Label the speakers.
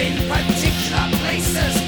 Speaker 1: in particular places.